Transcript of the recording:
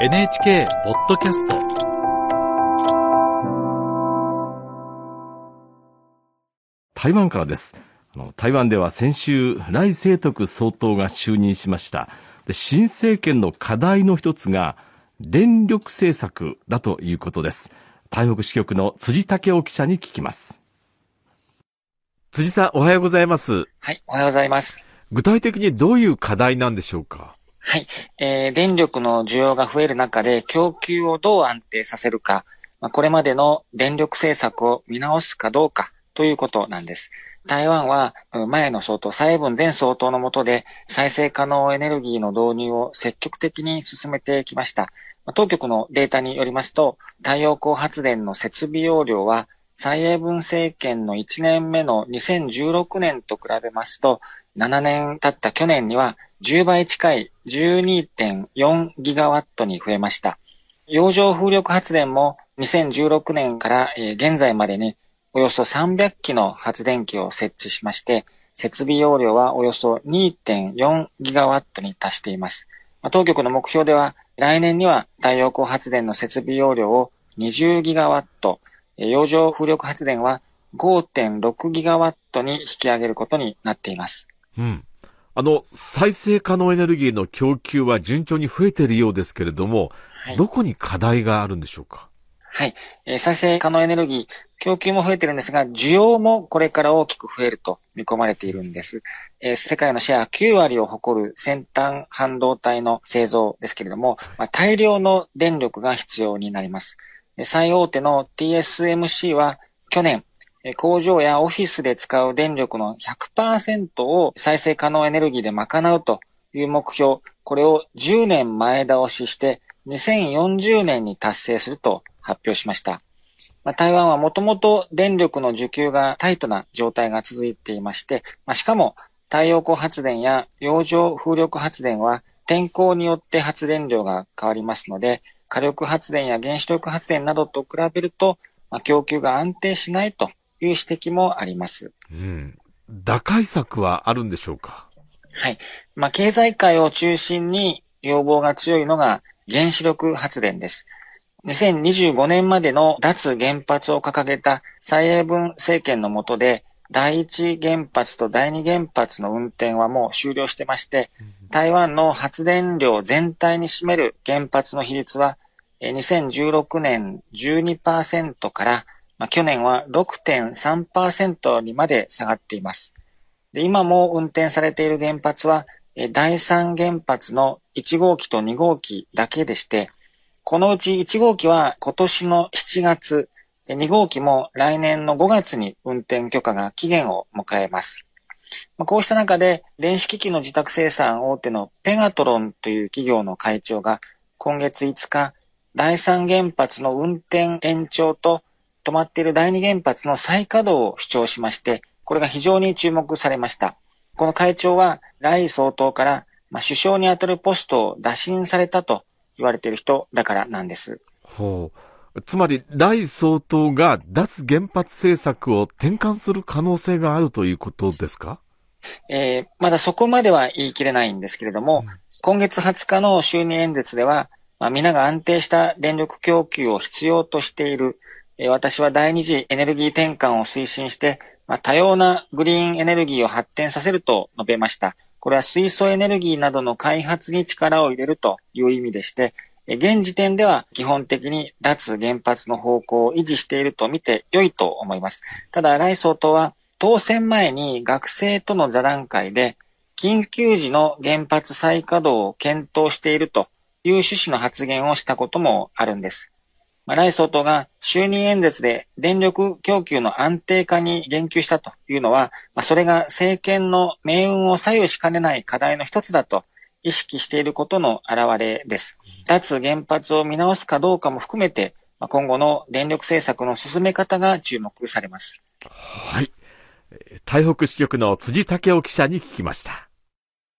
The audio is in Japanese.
NHK ポッドキャスト台湾からです。あの台湾では先週、来清徳総統が就任しました。で新政権の課題の一つが、電力政策だということです。台北支局の辻武雄記者に聞きます。辻さん、おはようございます。はい、おはようございます。具体的にどういう課題なんでしょうか？はい、えー、電力の需要が増える中で供給をどう安定させるか、まあ、これまでの電力政策を見直すかどうかということなんです。台湾は前の総統、蔡英文前総統の下で再生可能エネルギーの導入を積極的に進めてきました。当局のデータによりますと、太陽光発電の設備容量は蔡英文政権の1年目の2016年と比べますと、7年経った去年には10倍近い12.4ギガワットに増えました。洋上風力発電も2016年から現在までにおよそ300機の発電機を設置しまして、設備容量はおよそ2.4ギガワットに達しています。当局の目標では来年には太陽光発電の設備容量を20ギガワット、洋上風力発電は5.6ギガワットに引き上げることになっています。うん。あの、再生可能エネルギーの供給は順調に増えているようですけれども、はいどこに課題があるんでしょうか？はい。えー再生可能エネルギー、供給も増えてるんですが、需要もこれから大きく増えると見込まれているんです。えー世界のシェア9割を誇る先端半導体の製造ですけれども、まあ、大量の電力が必要になります。で最大手の TSMC は去年、えー工場やオフィスで使う電力の100%を再生可能エネルギーで賄うという目標、これを10年前倒しして2040年に達成すると発表しました。まあ、台湾はもともと電力の需給がタイトな状態が続いていまして、まあ、しかも太陽光発電や洋上風力発電は天候によって発電量が変わりますので、火力発電や原子力発電などと比べると、供給が安定しないという指摘もあります。うん。打開策はあるんでしょうか？はい。まあ、経済界を中心に要望が強いのが原子力発電です。2025年までの脱原発を掲げた蔡英文政権の下で、第一原発と第二原発の運転はもう終了してまして、台湾の発電量全体に占める原発の比率は、えー2016年12%から、まあ、去年は6.3%にまで下がっています。で今も運転されている原発は、第3原発の1号機と2号機だけでして、このうち1号機は今年の7月、2号機も来年の5月に運転許可が期限を迎えます。こうした中で、電子機器の自宅生産大手のペガトロンという企業の会長が、今月5日、第3原発の運転延長と止まっている第2原発の再稼働を主張しまして、これが非常に注目されました。この会長は、来総統から、まあ、首相にあたるポストを打診されたと言われている人だからなんです。ほう。つまり、来総統が脱原発政策を転換する可能性があるということですか？えーまだそこまでは言い切れないんですけれども、今月20日の就任演説では、まあ、皆が安定した電力供給を必要としている、えー私は第二次エネルギー転換を推進して、まあ、多様なグリーンエネルギーを発展させると述べました。これは水素エネルギーなどの開発に力を入れるという意味でして、現時点では基本的に脱原発の方向を維持していると見て良いと思います。ただ、来総統は当選前に学生との座談会で、緊急時の原発再稼働を検討しているという趣旨の発言をしたこともあるんです。まあ、来総統が就任演説で電力供給の安定化に言及したというのは、まあ、それが政権の命運を左右しかねない課題の一つだと意識していることの表れです。脱原発を見直すかどうかも含めて、まあ今後の電力政策の進め方が注目されます。はい。台北支局の辻武雄記者に聞きました。